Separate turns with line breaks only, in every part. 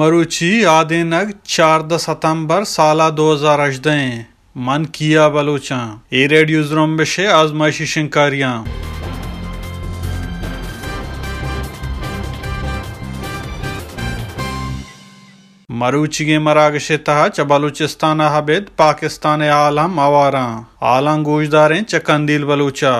मरुची आदेनग चार सितंबर साल दो हज़ार अजदें मन किया बलोचा। ए रेडियो जुरम्बशे आजमाइशी शिंकारियाँ। मरूचिगे मरागशे तहा च बलूचिस्तान हबेद पाकिस्तान आलम आवारा। आलम गोशदारें चकंदील बलूचा।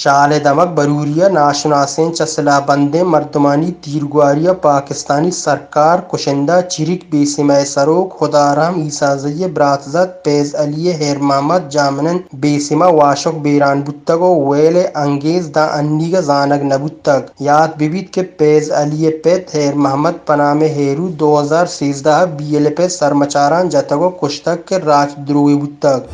शाल दमक बरूरिया नाशनासें चसला बंदे मर्दमानी तीरगुआरिया पाकिस्तानी सरकार कुशिंदा चिरिक बेसिमय सरोक खुदाराम ईसाजय ब्रातजत पेज अली हेर मोहम्मद जामनन बेसिमा वाशक बेरान बुत्तगो वेले अंगेज दा अन्नीगा जानग नबुत्तग। याद बिबित के पेज अली पेत हेर मोहम्मद पनामे हेरू दो हज़ार सीजदा बी एल पे सरमचारान जतगो कुश्तक के राजद्रोही बुत्तग।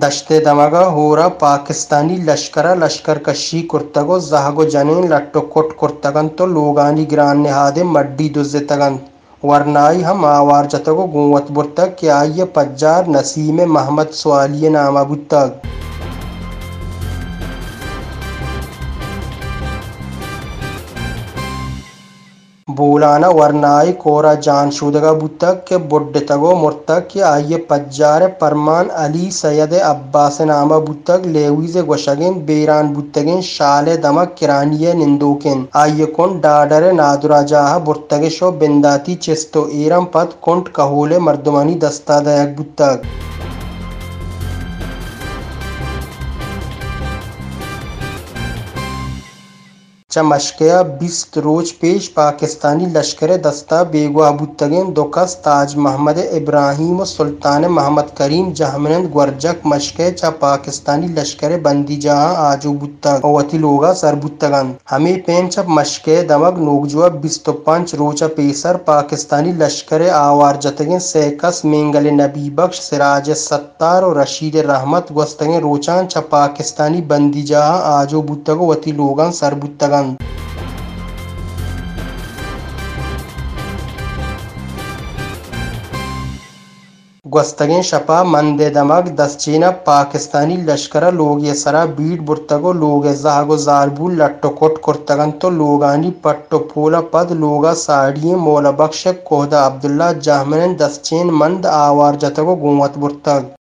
दश्ते दमागा होरा पाकिस्तानी लश्करा लश्कर कशी कुर्तगो जहागो जनेन लट्टो कोट कुर्तगन तो लोगानी ग्रान निहादे मड्डी दुजे तगन। वरनाई हम आवार जतगो गुवत बुर्तक क्या ये पज्जार नसीम महमद सवालिय नामा बुतक ಬೂಲಾನ ವರ್ನಾಯಿ ಕೋರಜಾನ್ ಶುದಗಬುತಕ್ಕೆ ಬೊಡ್ಡೆತಗೋ ಮೊರ್ತಕ್ಕೆ ಅಯ್ಯೆ ಪಜ್ಜಾರೆ ಪರ್ಮಾನ್ ಅಲಿ ಸಯದೆ ಅಬ್ಬಾಸನಾಮ ಬುತ್ತಗ್ ಲೇವಿಜೆ ಗೊಶಗೆನ್ ಬೇರಾನ್ ಬುತ್ತಗೆನ್ ಶಾಲೆ ದಮ ಕಿರಾನಿಯ ನಿಂದೋಕೆನ್ ಅಯ್ಯೆ ಕೊಂಡ್ ಡಾಡರೆ ನಾದುರಾಜಾಹ ಬೊರ್ತಗೆ ಶೋ ಬೆಂದಾತಿ ಚೆಸ್ತೋ ಏರಂ ಪತ್ ಕೊಂಡ್ ಕಹೋಲೆ ಮರ್ದಮನಿ ದಸ್ತಾದಯಕ್ ಬುತ್ತಗ್ चमशकया बिस्त रोज पेश पाकिस्तानी लश्कर दस्ता बेगवा बुतगेन दोकस ताज महमद इब्राहिम सुल्तान महमद करीम जहमनंद गुरजक मशक चा पाकिस्तानी लश्कर बंदी जहाँ आजू लोगा सर बुतगन हमें पेन चप मशके दमग नोगजुआ बिस्तो पंच रोचा पेसर पाकिस्तानी लश्कर आवार जतगेन सेकस मेंगल नबी बख्श सिराज सत्तार और रशीद रहमत गोस्तगें रोचान पाकिस्तानी बंदी जहाँ आजो बुतगो वती लोगन सर Iran gwastagin shapa mande damak daschina pakistani lashkara loge sara beed burtago loge zahago zarbul latto kot kortagan to logani patto pola pad loga saadiye mola bakshe kohda abdullah jahmanen daschin mand awar jatago gumat burtag वाशुके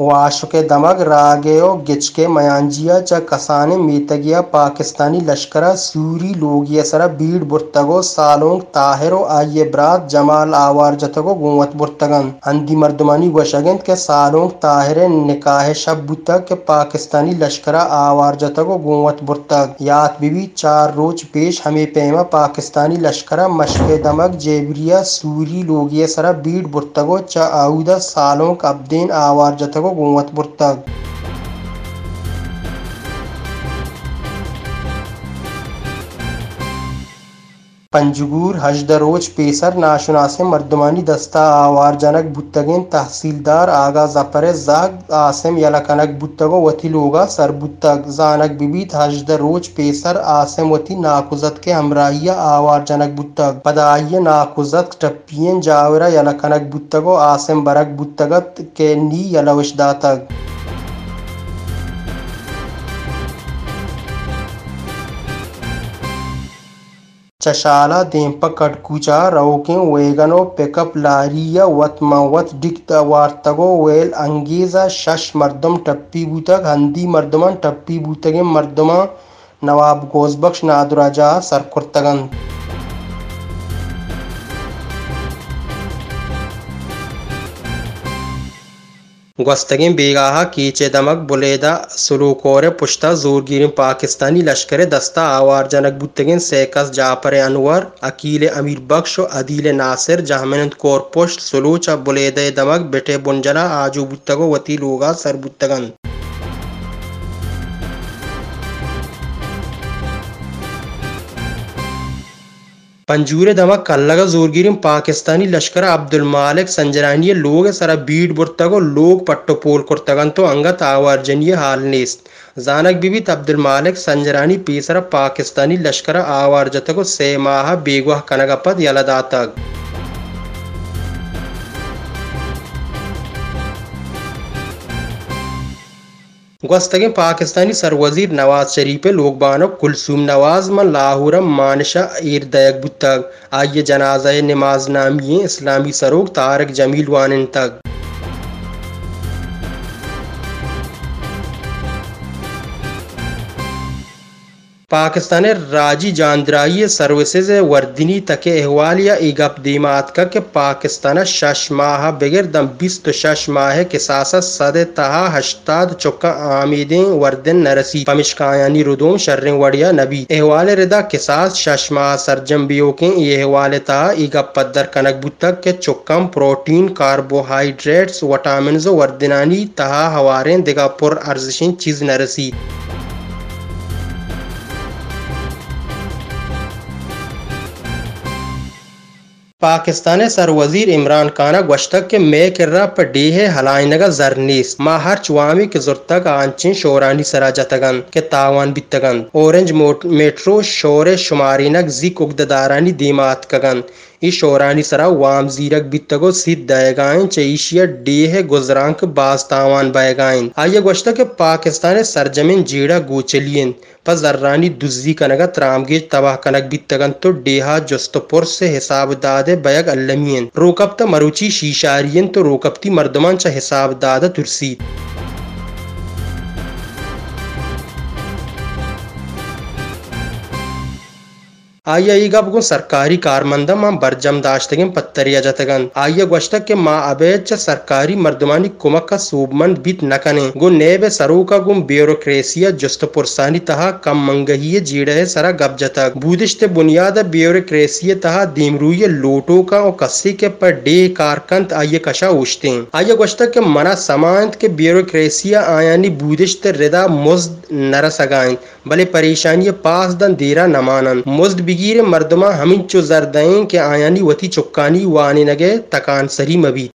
दमग, रागेयो, गिचके, मयांजिया, च कसाने, मीतगिया, पाकिस्तानी लश्करा सूरी लोगिया सरा, बीड़ बुर्तगो, सालोंग, ताहिरो आए ब्रात जमाल, आवार जतगो गुवत बुर्तगन। अंदी मर्दमानी वशगंत के सालोंग, ताहिरे, निकाह शब बुतक के पाकिस्तानी लश्करा, आवार जतगो गुवत बुर्तग। यात बीबी चार रोज पेश, हमें पेमा, पाकिस्तानी लश्करा, मशक दमक जेबरिया सूरी लोगिया सरा, बीड़ बुर्तगो, च आउदा सालों अब्दीन, आवार जतगो को गुवत पंजगूर, हजदरोज, पेसर, नाशुनासे, मर्दमानी, दस्ता, आवार जनक, बुत्तगेन, तहसीलदार, आगा ज़फ़र, जाग, आसम, यलकनक बुतगो वती लोगा सर बुत्तग जानक, बिबीत, हजदरोज, पेसर, आसम वती नाकुजत के हमराहिया आवार जनक बुत्तग पदाइय नाकुजत टप्पियन जावरा, यलकनक बुतगो आसम, बरक बुतगत के नी यलवशदातग चशाला देंपा कटकुचा रौके वेगनो पिकअप लारिया वत मवत डिक्त वार्तगो वेल अंगेजा शश मर्दम टप्पी बूतक हंदी मर्दमन टप्पी बूतगे मर्दमा नवाब गोजबख्श नादुराजा सरकुर्तगन। गोस्तगिन बेगा कीचे दमक बुलेदा सुरुकोर पुश्ता जोरगिरिन पाकिस्तानी लश्कर दस्ता आवार जनक बुतगिन सेकस जापर अनवर अकीले अमीर बख्श अदील नासिर जहमिन कौर पुश्त सुलूचा बुलेदे दमक बेटे बुंजना आजू बुतगो वती लोगा सर बुतगन पंजूरे दमा कल्लगा जोरगिरिम पाकिस्तानी लश्कर अब्दुल मालिक संजरानी लोग सरा बीट बुर्तगो लोग पट्टो पोल कुर्तगंतो अंगत आवारजनीय हाल नेस्त जानक बीबी अब्दुल मालिक संजरानी पीसरा पाकिस्तानी लश्कर आवार्जतगो से माह बेगवाह कनगपद यलदातग गस्तगे पाकिस्तानी सरवजीर नवाज़ शरीफ लोग बानो कुलसूम नवाज़ मन लाहौर मानशा ईर दयक तक आइए जनाजा नमाज़ नामी इस्लामी सरोग तारक जमील वानिन तक पाकिस्तान राज़ी जानद्राई सर्विसेज़ वर्दिनी तके अहवालिया इगप दीमात का पाकिस्तान शश माह बगैर दम बिस तो शश माह के सासा सदे तहा हश्ताद चुका आमीदें वर्दन नरसी। पमिशकायानी रुदोम शर्रें वड़िया नबी। अहवाल रिदा के साथ शश माह सरजम बियो के ये अहवाल तहा इगप पद्दर कनक बुतक के चुक्कम प्रोटीन, कार्बोहाइड्रेट्स वटामिन वर्दिनानी तहा हवारें दिगापुर अर्जिशिन पाकिस्तान सर वज़ीर इमरान खान गश्तक के मे किर्रा डी है हलाइनगा जरनीस। माहर चुवामी के जुर्तक आंचिन शोरानी सरा के तावान बितगन ऑरेंज मेट्रो शोर शुमारीनक जी कुकदारानी दीमात कगन। ई शोरानी सरा वाम जीरक बितगो सिद दयगाइन चईशिया डीह गुजरांक बास्तावान बयगाइन आइए गोश्त के पाकिस्तान सरजमीन जीड़ा गोचलियन। पर दुजी कनगा त्रामगेज तबाह कनक बितगन तो डेहा जस्तपुर से हिसाब दादे बयग अल्लमियन। रोकप्त मरुची शीशारियन तो रोकप्ती मर्दमान च हिसाब दादा तुरसी। गब गो सरकारी कारमंदा माँ बरजम दाश्तगिम पत्तरिया जतगन। आइया गोश्तक के माँ अबेज च सरकारी मर्दमानी कुमक का सूबमन बित नकने गो नेबे सरू का गुम ब्यूरोक्रेसिया जुस्त पुरसानी तहा कम मंगहिए जीड़े सरा गब जतक बूदिश्त बुनियाद ब्यूरोक्रेसिया तहा दीमरूय लोटो का और कस्सी के पर डे कारकंत आइये कशा उछते आइया गोश्तक के मना समांत के ब्यूरोक्रेसिया आयानी बूदिश्त रिदा मुज्द नरसगाइन भले परेशानी पास दन देरा नमानन मुज्द बिगीर मर्दमा हमिन चो जरदएँ के आयानी वती चुक्कानी वाने नगे तकान सरी मबी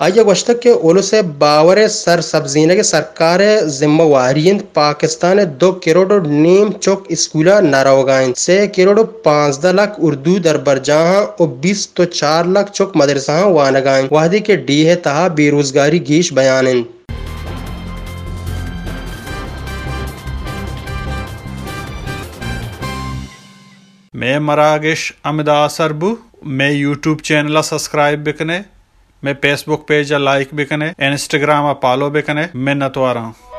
आइए गश्तक के ओलो से बावर सर सब्जीने के सरकार जिम्मेवारी पाकिस्तान दो करोड़ नेम चौक स्कूला नारावगाइन से करोड़ पाँच द लाख उर्दू दरबर जहाँ और बीस तो चार लाख चौक मदरसा वानगाइन वादे के डी है तहा बेरोजगारी गीश बयान।
मैं मरागिश अमिदा सरबू मैं यूट्यूब चैनल सब्सक्राइब बिकने मैं फेसबुक पेज लाइक भी कने। इंस्टाग्राम फॉलो भी कने। मैं नतवा रहा हूँ।